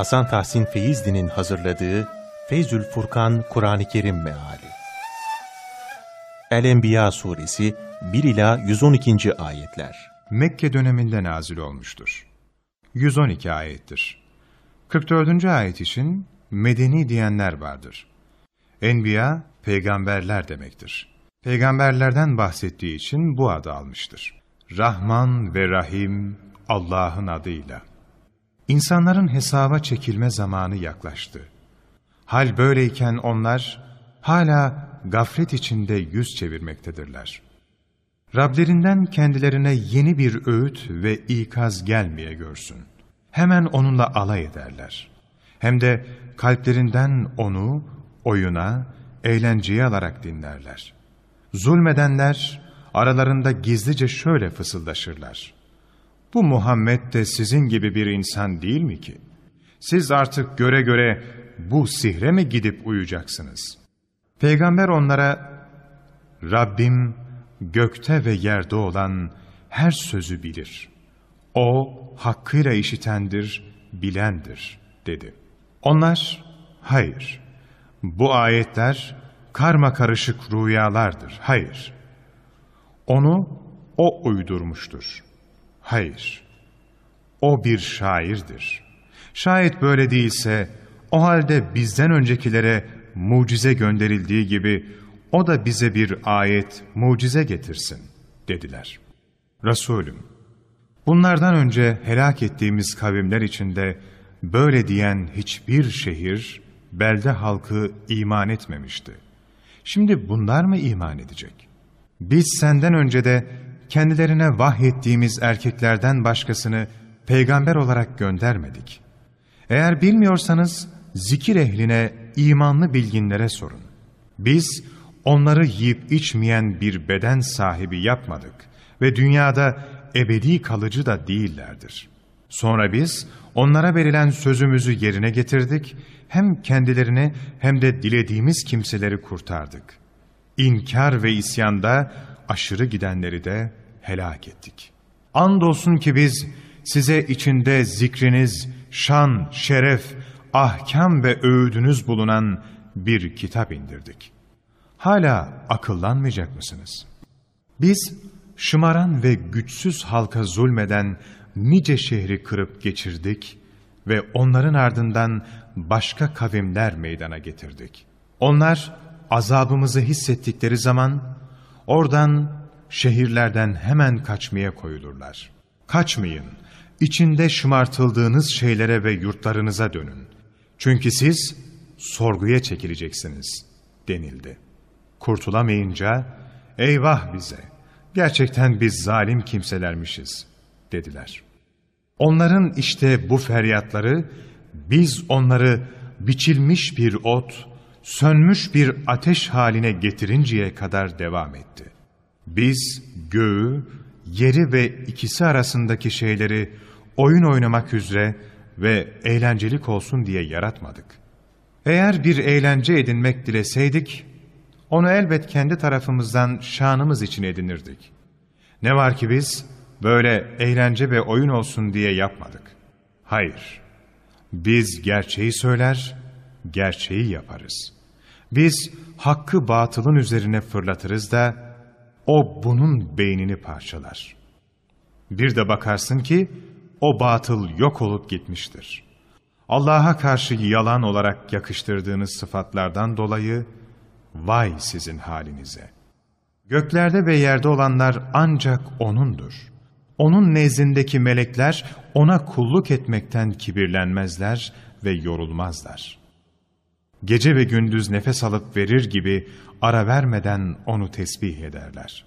Hasan Tahsin Feyzli'nin hazırladığı Feyzül Furkan Kur'an-ı Kerim Meali El-Enbiya Suresi 1 ila 112. ayetler. Mekke döneminde nazil olmuştur. 112 ayettir. 44. ayet için medeni diyenler vardır. Enbiya, peygamberler demektir. Peygamberlerden bahsettiği için bu adı almıştır. Rahman ve Rahim Allah'ın adıyla. İnsanların hesaba çekilme zamanı yaklaştı. Hal böyleyken onlar hala gaflet içinde yüz çevirmektedirler. Rablerinden kendilerine yeni bir öğüt ve ikaz gelmeye görsün. Hemen onunla alay ederler. Hem de kalplerinden onu oyuna, eğlenceye alarak dinlerler. Zulmedenler aralarında gizlice şöyle fısıldaşırlar. Bu Muhammed de sizin gibi bir insan değil mi ki? Siz artık göre göre bu sihre mi gidip uyacaksınız? Peygamber onlara, Rabbim gökte ve yerde olan her sözü bilir. O hakkıyla işitendir, bilendir, dedi. Onlar, hayır, bu ayetler karma karışık rüyalardır, hayır. Onu o uydurmuştur. Hayır, o bir şairdir. Şayet böyle değilse, o halde bizden öncekilere mucize gönderildiği gibi, o da bize bir ayet, mucize getirsin, dediler. Resulüm, bunlardan önce helak ettiğimiz kavimler içinde, böyle diyen hiçbir şehir, belde halkı iman etmemişti. Şimdi bunlar mı iman edecek? Biz senden önce de kendilerine vahyettiğimiz erkeklerden başkasını peygamber olarak göndermedik. Eğer bilmiyorsanız zikir ehline, imanlı bilginlere sorun. Biz onları yiyip içmeyen bir beden sahibi yapmadık ve dünyada ebedi kalıcı da değillerdir. Sonra biz onlara verilen sözümüzü yerine getirdik, hem kendilerini hem de dilediğimiz kimseleri kurtardık. İnkar ve isyanda aşırı gidenleri de helak ettik. Andolsun ki biz size içinde zikriniz, şan, şeref, ahkam ve öğüdünüz bulunan bir kitap indirdik. Hala akıllanmayacak mısınız? Biz şımaran ve güçsüz halka zulmeden nice şehri kırıp geçirdik ve onların ardından başka kavimler meydana getirdik. Onlar azabımızı hissettikleri zaman oradan şehirlerden hemen kaçmaya koyulurlar. Kaçmayın, içinde şımartıldığınız şeylere ve yurtlarınıza dönün. Çünkü siz sorguya çekileceksiniz denildi. Kurtulamayınca eyvah bize gerçekten biz zalim kimselermişiz dediler. Onların işte bu feryatları biz onları biçilmiş bir ot, sönmüş bir ateş haline getirinceye kadar devam etti. Biz göğü, yeri ve ikisi arasındaki şeyleri oyun oynamak üzere ve eğlencelik olsun diye yaratmadık. Eğer bir eğlence edinmek dileseydik, onu elbet kendi tarafımızdan şanımız için edinirdik. Ne var ki biz böyle eğlence ve oyun olsun diye yapmadık. Hayır, biz gerçeği söyler, gerçeği yaparız. Biz hakkı batılın üzerine fırlatırız da, o bunun beynini parçalar. Bir de bakarsın ki, o batıl yok olup gitmiştir. Allah'a karşı yalan olarak yakıştırdığınız sıfatlardan dolayı, vay sizin halinize. Göklerde ve yerde olanlar ancak O'nundur. Onun nezdindeki melekler O'na kulluk etmekten kibirlenmezler ve yorulmazlar. Gece ve gündüz nefes alıp verir gibi ara vermeden O'nu tesbih ederler.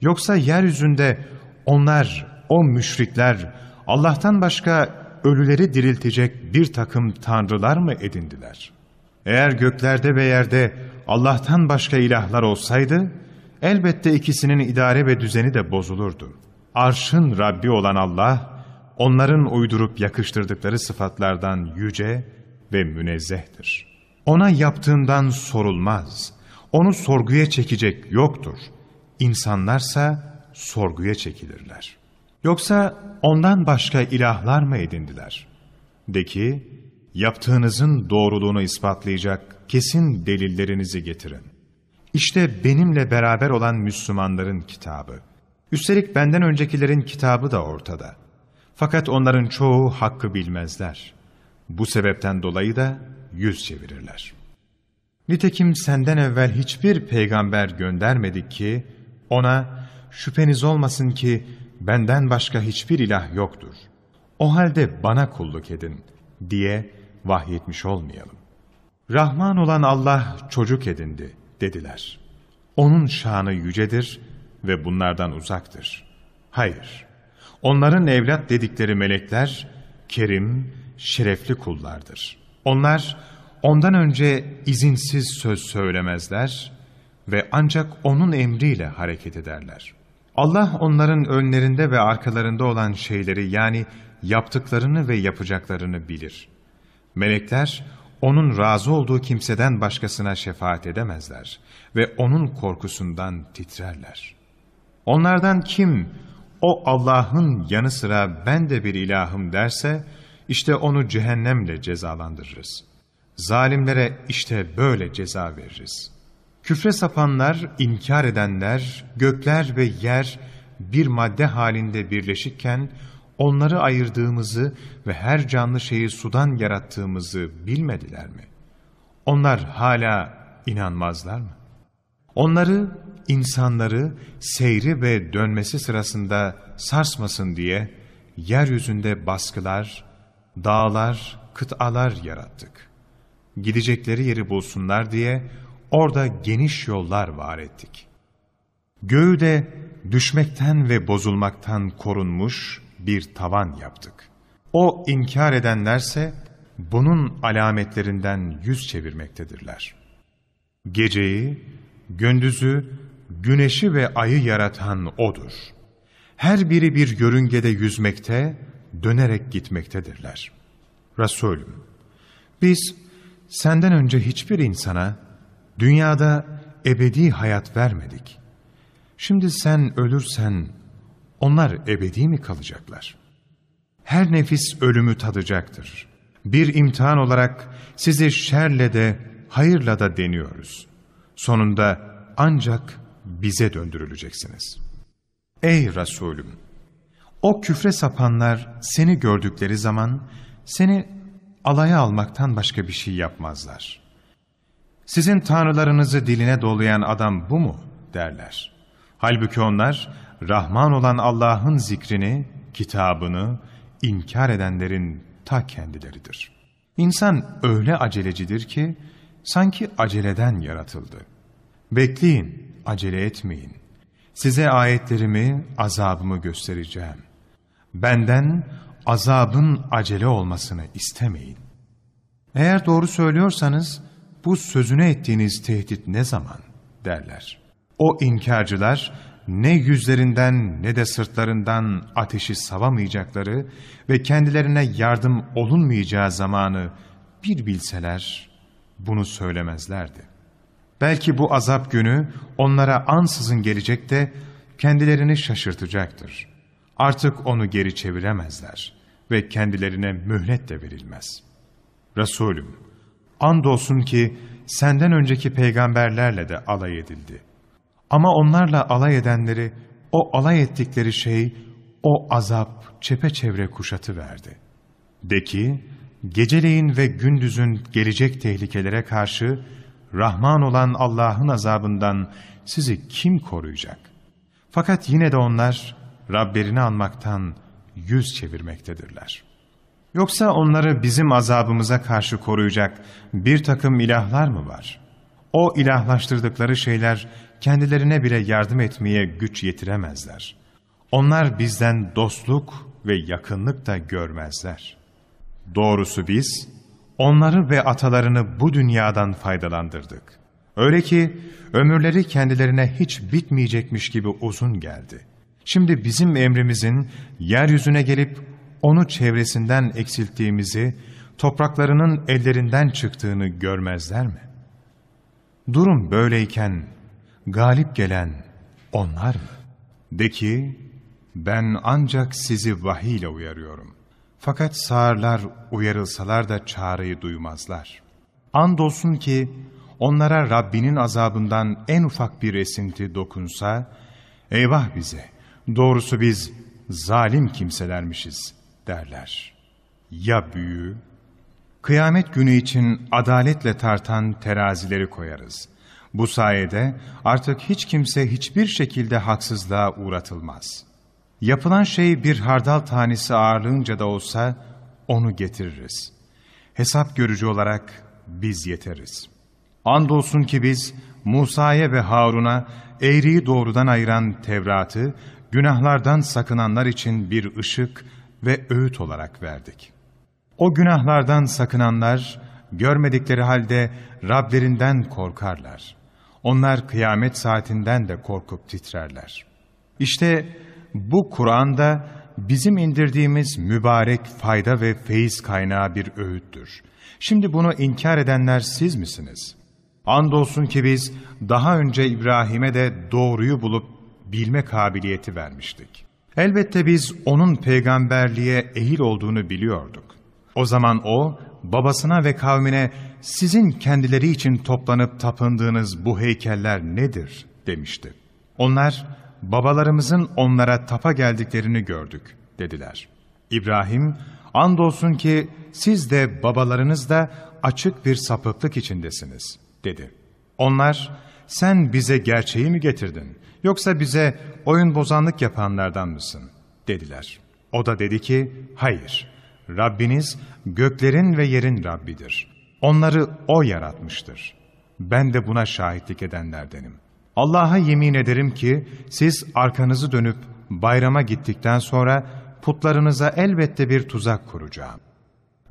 Yoksa yeryüzünde onlar, o müşrikler, Allah'tan başka ölüleri diriltecek bir takım tanrılar mı edindiler? Eğer göklerde ve yerde Allah'tan başka ilahlar olsaydı, elbette ikisinin idare ve düzeni de bozulurdu. Arşın Rabbi olan Allah, onların uydurup yakıştırdıkları sıfatlardan yüce ve münezzehtir. Ona yaptığından sorulmaz. Onu sorguya çekecek yoktur. İnsanlarsa sorguya çekilirler. Yoksa ondan başka ilahlar mı edindiler? De ki, Yaptığınızın doğruluğunu ispatlayacak kesin delillerinizi getirin. İşte benimle beraber olan Müslümanların kitabı. Üstelik benden öncekilerin kitabı da ortada. Fakat onların çoğu hakkı bilmezler. Bu sebepten dolayı da yüz çevirirler. Nitekim senden evvel hiçbir peygamber göndermedik ki, ona şüpheniz olmasın ki benden başka hiçbir ilah yoktur. O halde bana kulluk edin diye vahyetmiş olmayalım. Rahman olan Allah çocuk edindi dediler. Onun şanı yücedir ve bunlardan uzaktır. Hayır, onların evlat dedikleri melekler kerim, şerefli kullardır. Onlar ondan önce izinsiz söz söylemezler ve ancak onun emriyle hareket ederler. Allah onların önlerinde ve arkalarında olan şeyleri yani yaptıklarını ve yapacaklarını bilir. Melekler onun razı olduğu kimseden başkasına şefaat edemezler ve onun korkusundan titrerler. Onlardan kim o Allah'ın yanı sıra ben de bir ilahım derse işte onu cehennemle cezalandırırız. Zalimlere işte böyle ceza veririz. Küfre sapanlar, inkar edenler, gökler ve yer bir madde halinde birleşikken onları ayırdığımızı ve her canlı şeyi sudan yarattığımızı bilmediler mi? Onlar hala inanmazlar mı? Onları, insanları seyri ve dönmesi sırasında sarsmasın diye yeryüzünde baskılar, dağlar, kıtalar yarattık. Gidecekleri yeri bulsunlar diye orada geniş yollar var ettik. Göğü de düşmekten ve bozulmaktan korunmuş bir tavan yaptık. O inkar edenlerse bunun alametlerinden yüz çevirmektedirler. Geceyi, gündüzü, güneşi ve ayı yaratan O'dur. Her biri bir yörüngede yüzmekte, dönerek gitmektedirler. Resulüm, biz senden önce hiçbir insana dünyada ebedi hayat vermedik. Şimdi sen ölürsen onlar ebedi mi kalacaklar? Her nefis ölümü tadacaktır. Bir imtihan olarak sizi şerle de hayırla da deniyoruz. Sonunda ancak bize döndürüleceksiniz. Ey Resulüm! O küfre sapanlar seni gördükleri zaman seni alaya almaktan başka bir şey yapmazlar. Sizin tanrılarınızı diline dolayan adam bu mu derler. Halbuki onlar Rahman olan Allah'ın zikrini, kitabını inkar edenlerin ta kendileridir. İnsan öyle acelecidir ki sanki aceleden yaratıldı. Bekleyin, acele etmeyin. Size ayetlerimi, azabımı göstereceğim. Benden azabın acele olmasını istemeyin. Eğer doğru söylüyorsanız bu sözüne ettiğiniz tehdit ne zaman derler. O inkarcılar ne yüzlerinden ne de sırtlarından ateşi savamayacakları ve kendilerine yardım olunmayacağı zamanı bir bilseler bunu söylemezlerdi. Belki bu azap günü onlara ansızın gelecek de kendilerini şaşırtacaktır. Artık onu geri çeviremezler ve kendilerine mühlet de verilmez. Resulüm, andolsun ki senden önceki peygamberlerle de alay edildi. Ama onlarla alay edenleri, o alay ettikleri şey, o azap çepeçevre kuşatı verdi. De ki, geceleyin ve gündüzün gelecek tehlikelere karşı, Rahman olan Allah'ın azabından sizi kim koruyacak? Fakat yine de onlar, Rablerini anmaktan yüz çevirmektedirler. Yoksa onları bizim azabımıza karşı koruyacak bir takım ilahlar mı var? O ilahlaştırdıkları şeyler kendilerine bile yardım etmeye güç yetiremezler. Onlar bizden dostluk ve yakınlık da görmezler. Doğrusu biz, onları ve atalarını bu dünyadan faydalandırdık. Öyle ki ömürleri kendilerine hiç bitmeyecekmiş gibi uzun geldi. Şimdi bizim emrimizin yeryüzüne gelip onu çevresinden eksilttiğimizi, topraklarının ellerinden çıktığını görmezler mi? Durum böyleyken galip gelen onlar mı? De ki, ben ancak sizi vahiy uyarıyorum. Fakat sağırlar uyarılsalar da çağrıyı duymazlar. Andolsun ki onlara Rabbinin azabından en ufak bir esinti dokunsa, eyvah bize, doğrusu biz zalim kimselermişiz derler. Ya büyü? Kıyamet günü için adaletle tartan terazileri koyarız. Bu sayede artık hiç kimse hiçbir şekilde haksızlığa uğratılmaz. Yapılan şey bir hardal tanesi ağırlığınca da olsa onu getiririz. Hesap görücü olarak biz yeteriz. Andolsun ki biz Musa'ya ve Harun'a eğriyi doğrudan ayıran Tevrat'ı günahlardan sakınanlar için bir ışık ve öğüt olarak verdik. O günahlardan sakınanlar görmedikleri halde Rablerinden korkarlar. Onlar kıyamet saatinden de korkup titrerler. İşte bu Kur'an'da bizim indirdiğimiz mübarek fayda ve feyiz kaynağı bir öğüttür. Şimdi bunu inkar edenler siz misiniz? Andolsun ki biz daha önce İbrahim'e de doğruyu bulup bilme kabiliyeti vermiştik. Elbette biz onun peygamberliğe ehil olduğunu biliyorduk. O zaman o, babasına ve kavmine sizin kendileri için toplanıp tapındığınız bu heykeller nedir demişti. Onlar, babalarımızın onlara tapa geldiklerini gördük dediler. İbrahim, andolsun ki siz de babalarınız da açık bir sapıklık içindesiniz dedi. Onlar, sen bize gerçeği mi getirdin yoksa bize oyun bozanlık yapanlardan mısın dediler. O da dedi ki, hayır, Rabbiniz göklerin ve yerin Rabbidir. Onları O yaratmıştır. Ben de buna şahitlik edenlerdenim. Allah'a yemin ederim ki siz arkanızı dönüp bayrama gittikten sonra putlarınıza elbette bir tuzak kuracağım.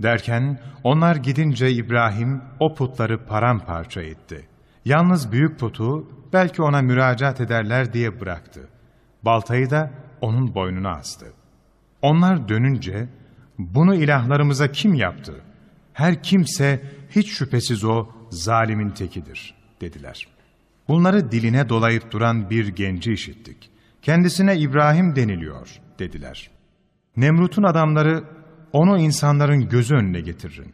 Derken onlar gidince İbrahim o putları paramparça etti. Yalnız büyük putu belki ona müracaat ederler diye bıraktı. Baltayı da onun boynuna astı. Onlar dönünce bunu ilahlarımıza kim yaptı? Her kimse hiç şüphesiz o zalimin tekidir dediler. Bunları diline dolayıp duran bir genci işittik. Kendisine İbrahim deniliyor dediler. Nemrut'un adamları onu insanların gözü önüne getirin.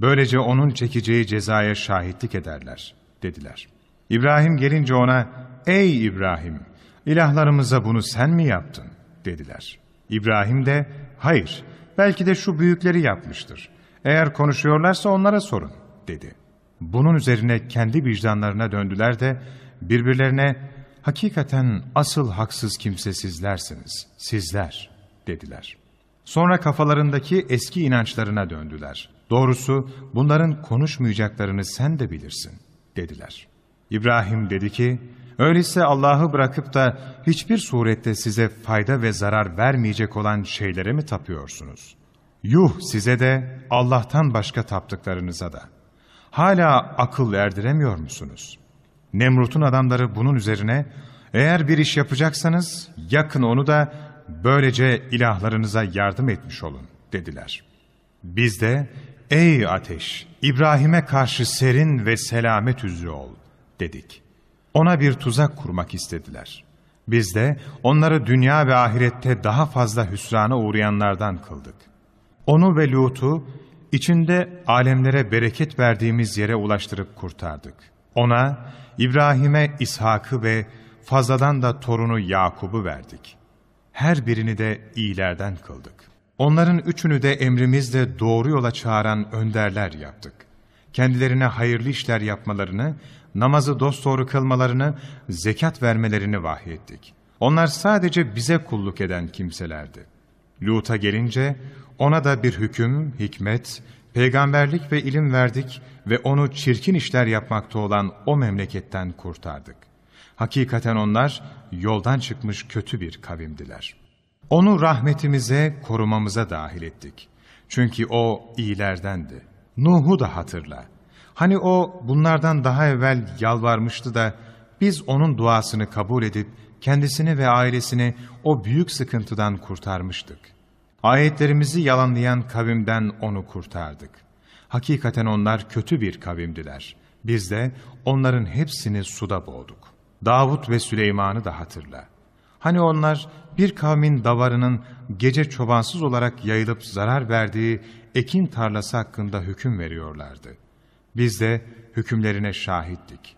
Böylece onun çekeceği cezaya şahitlik ederler dediler. İbrahim gelince ona ey İbrahim ilahlarımıza bunu sen mi yaptın dediler. İbrahim de hayır belki de şu büyükleri yapmıştır. Eğer konuşuyorlarsa onlara sorun dedi. Bunun üzerine kendi vicdanlarına döndüler de birbirlerine hakikaten asıl haksız kimse sizlersiniz, sizler dediler. Sonra kafalarındaki eski inançlarına döndüler. Doğrusu bunların konuşmayacaklarını sen de bilirsin dediler. İbrahim dedi ki, öyleyse Allah'ı bırakıp da hiçbir surette size fayda ve zarar vermeyecek olan şeylere mi tapıyorsunuz? Yuh size de Allah'tan başka taptıklarınıza da. Hala akıl erdiremiyor musunuz? Nemrut'un adamları bunun üzerine, eğer bir iş yapacaksanız yakın onu da böylece ilahlarınıza yardım etmiş olun dediler. Biz de, ey ateş, İbrahim'e karşı serin ve selamet üzere ol dedik. Ona bir tuzak kurmak istediler. Biz de onları dünya ve ahirette daha fazla hüsrana uğrayanlardan kıldık. Onu ve Lut'u içinde alemlere bereket verdiğimiz yere ulaştırıp kurtardık. Ona, İbrahim'e İshak'ı ve fazladan da torunu Yakub'u verdik. Her birini de iyilerden kıldık. Onların üçünü de emrimizle doğru yola çağıran önderler yaptık. Kendilerine hayırlı işler yapmalarını, namazı dosdoğru kılmalarını, zekat vermelerini vahyettik. Onlar sadece bize kulluk eden kimselerdi. Lut'a gelince ona da bir hüküm, hikmet, peygamberlik ve ilim verdik ve onu çirkin işler yapmakta olan o memleketten kurtardık. Hakikaten onlar yoldan çıkmış kötü bir kavimdiler. Onu rahmetimize, korumamıza dahil ettik. Çünkü o iyilerdendi. Nuh'u da hatırla. Hani o bunlardan daha evvel yalvarmıştı da biz onun duasını kabul edip kendisini ve ailesini o büyük sıkıntıdan kurtarmıştık. Ayetlerimizi yalanlayan kavimden onu kurtardık. Hakikaten onlar kötü bir kavimdiler. Biz de onların hepsini suda boğduk. Davut ve Süleyman'ı da hatırla. Hani onlar bir kavmin davarının gece çobansız olarak yayılıp zarar verdiği ekin tarlası hakkında hüküm veriyorlardı. Biz de hükümlerine şahittik.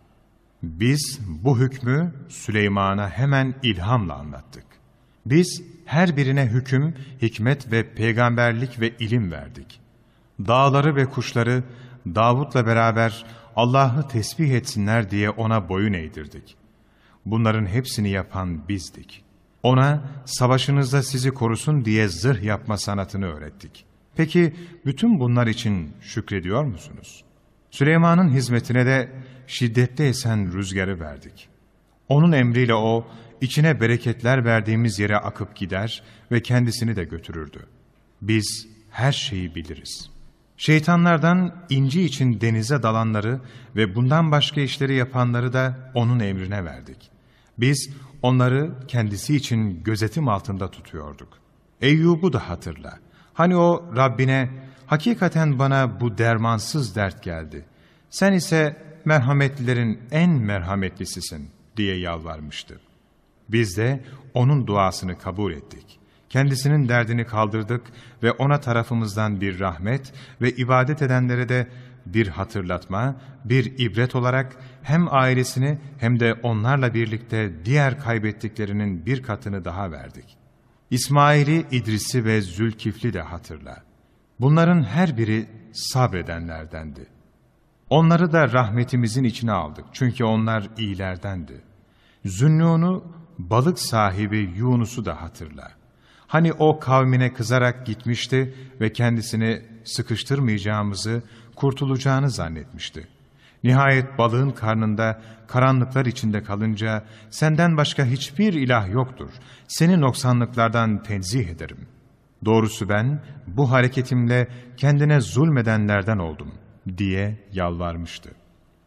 Biz bu hükmü Süleyman'a hemen ilhamla anlattık. Biz her birine hüküm, hikmet ve peygamberlik ve ilim verdik. Dağları ve kuşları Davut'la beraber Allah'ı tesbih etsinler diye ona boyun eğdirdik. Bunların hepsini yapan bizdik. Ona savaşınızda sizi korusun diye zırh yapma sanatını öğrettik. Peki bütün bunlar için şükrediyor musunuz? Süleyman'ın hizmetine de şiddetli esen rüzgarı verdik. Onun emriyle o, içine bereketler verdiğimiz yere akıp gider ve kendisini de götürürdü. Biz her şeyi biliriz. Şeytanlardan inci için denize dalanları ve bundan başka işleri yapanları da onun emrine verdik. Biz onları kendisi için gözetim altında tutuyorduk. Eyyub'u da hatırla. Hani o Rabbine, hakikaten bana bu dermansız dert geldi. Sen ise merhametlilerin en merhametlisisin diye yalvarmıştı. Biz de onun duasını kabul ettik. Kendisinin derdini kaldırdık ve ona tarafımızdan bir rahmet ve ibadet edenlere de bir hatırlatma, bir ibret olarak hem ailesini hem de onlarla birlikte diğer kaybettiklerinin bir katını daha verdik. İsmail'i, İdris'i ve Zülkifli de hatırla. Bunların her biri sabredenlerdendi. Onları da rahmetimizin içine aldık çünkü onlar iyilerdendi. Zünnûn'u, balık sahibi Yunus'u da hatırla. Hani o kavmine kızarak gitmişti ve kendisini sıkıştırmayacağımızı, kurtulacağını zannetmişti. Nihayet balığın karnında karanlıklar içinde kalınca senden başka hiçbir ilah yoktur. Seni noksanlıklardan tenzih ederim. Doğrusu ben bu hareketimle kendine zulmedenlerden oldum diye yalvarmıştı.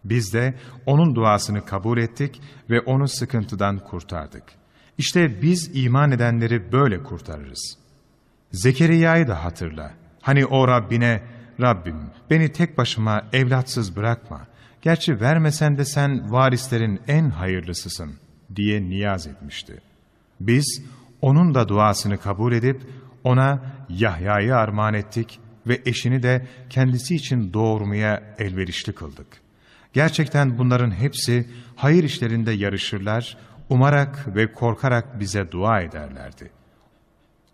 Biz de onun duasını kabul ettik ve onu sıkıntıdan kurtardık. İşte biz iman edenleri böyle kurtarırız. Zekeriya'yı da hatırla. Hani o Rabbine, Rabbim beni tek başıma evlatsız bırakma. Gerçi vermesen de sen varislerin en hayırlısısın diye niyaz etmişti. Biz onun da duasını kabul edip ona Yahya'yı armağan ettik ve eşini de kendisi için doğurmaya elverişli kıldık. Gerçekten bunların hepsi hayır işlerinde yarışırlar, umarak ve korkarak bize dua ederlerdi.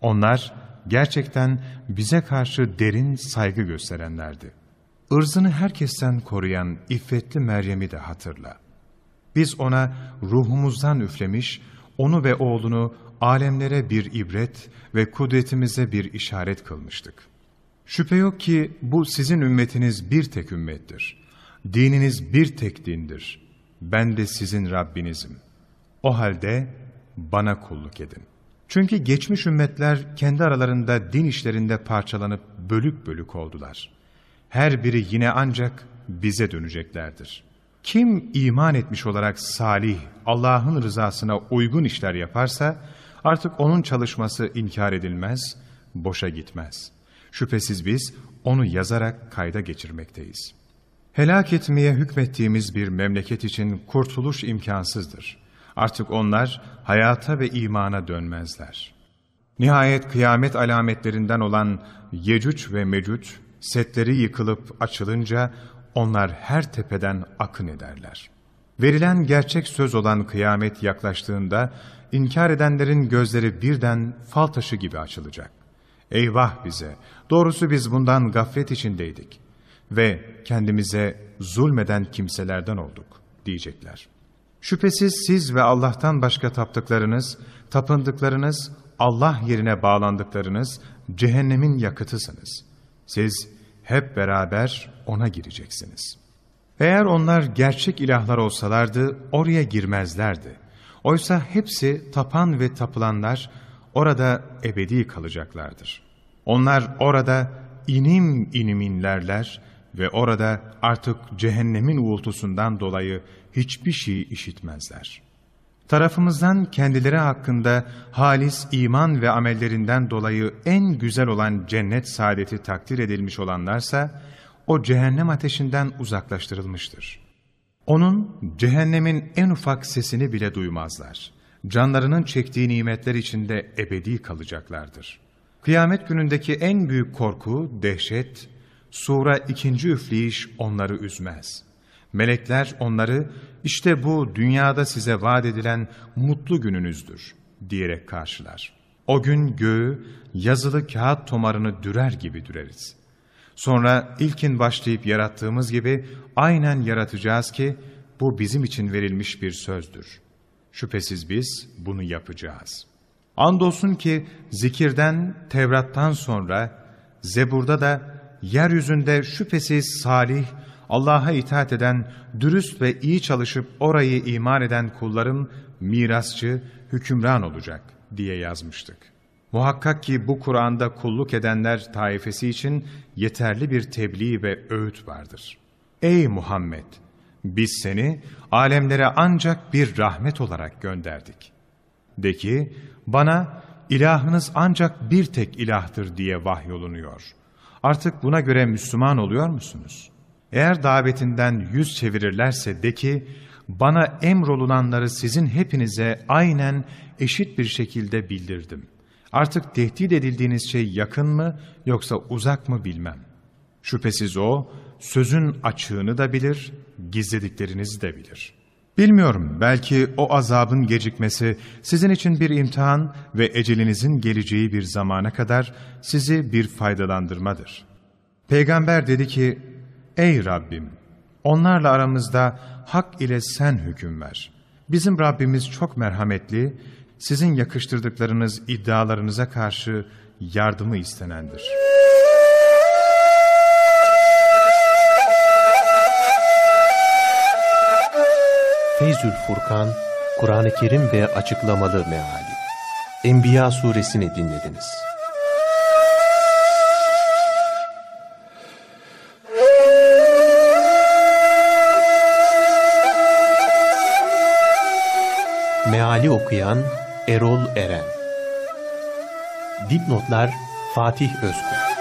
Onlar gerçekten bize karşı derin saygı gösterenlerdi. Irzını herkesten koruyan iffetli Meryem'i de hatırla. Biz ona ruhumuzdan üflemiş, onu ve oğlunu alemlere bir ibret ve kudretimize bir işaret kılmıştık. Şüphe yok ki bu sizin ümmetiniz bir tek ümmettir. Dininiz bir tek dindir. Ben de sizin Rabbinizim. O halde bana kulluk edin. Çünkü geçmiş ümmetler kendi aralarında din işlerinde parçalanıp bölük bölük oldular. Her biri yine ancak bize döneceklerdir. Kim iman etmiş olarak salih, Allah'ın rızasına uygun işler yaparsa, artık onun çalışması inkar edilmez, boşa gitmez. Şüphesiz biz onu yazarak kayda geçirmekteyiz. Helak etmeye hükmettiğimiz bir memleket için kurtuluş imkansızdır. Artık onlar hayata ve imana dönmezler. Nihayet kıyamet alametlerinden olan Yecüc ve Mecüc, setleri yıkılıp açılınca onlar her tepeden akın ederler. Verilen gerçek söz olan kıyamet yaklaştığında, inkar edenlerin gözleri birden fal taşı gibi açılacak. Eyvah bize! Doğrusu biz bundan gaflet içindeydik ve kendimize zulmeden kimselerden olduk diyecekler. Şüphesiz siz ve Allah'tan başka taptıklarınız, tapındıklarınız, Allah yerine bağlandıklarınız cehennemin yakıtısınız. Siz hep beraber ona gireceksiniz. Eğer onlar gerçek ilahlar olsalardı oraya girmezlerdi. Oysa hepsi tapan ve tapılanlar orada ebedi kalacaklardır. Onlar orada inim inim inlerler ve orada artık cehennemin uğultusundan dolayı hiçbir şey işitmezler. Tarafımızdan kendileri hakkında halis iman ve amellerinden dolayı en güzel olan cennet saadeti takdir edilmiş olanlarsa, o cehennem ateşinden uzaklaştırılmıştır. Onun cehennemin en ufak sesini bile duymazlar canlarının çektiği nimetler içinde ebedi kalacaklardır. Kıyamet günündeki en büyük korku, dehşet, sura ikinci üfleyiş onları üzmez. Melekler onları işte bu dünyada size vaat edilen mutlu gününüzdür diyerek karşılar. O gün göğü yazılı kağıt tomarını dürer gibi düreriz. Sonra ilkin başlayıp yarattığımız gibi aynen yaratacağız ki bu bizim için verilmiş bir sözdür. Şüphesiz biz bunu yapacağız. Andolsun ki zikirden, Tevrat'tan sonra Zebur'da da yeryüzünde şüphesiz salih, Allah'a itaat eden, dürüst ve iyi çalışıp orayı iman eden kullarım mirasçı, hükümran olacak diye yazmıştık. Muhakkak ki bu Kur'an'da kulluk edenler taifesi için yeterli bir tebliğ ve öğüt vardır. Ey Muhammed! Biz seni alemlere ancak bir rahmet olarak gönderdik. De ki, bana ilahınız ancak bir tek ilahtır diye vahyolunuyor. Artık buna göre Müslüman oluyor musunuz? Eğer davetinden yüz çevirirlerse de ki, bana emrolunanları sizin hepinize aynen eşit bir şekilde bildirdim. Artık tehdit edildiğiniz şey yakın mı yoksa uzak mı bilmem. Şüphesiz o, sözün açığını da bilir, gizlediklerinizi de bilir. Bilmiyorum, belki o azabın gecikmesi sizin için bir imtihan ve ecelinizin geleceği bir zamana kadar sizi bir faydalandırmadır. Peygamber dedi ki, Ey Rabbim! Onlarla aramızda hak ile sen hüküm ver. Bizim Rabbimiz çok merhametli, sizin yakıştırdıklarınız iddialarınıza karşı yardımı istenendir. Feyzül Furkan, Kur'an-ı Kerim ve açıklamalı meali. Enbiya suresini dinlediniz. Meali okuyan Erol Eren Dipnotlar Fatih Özkul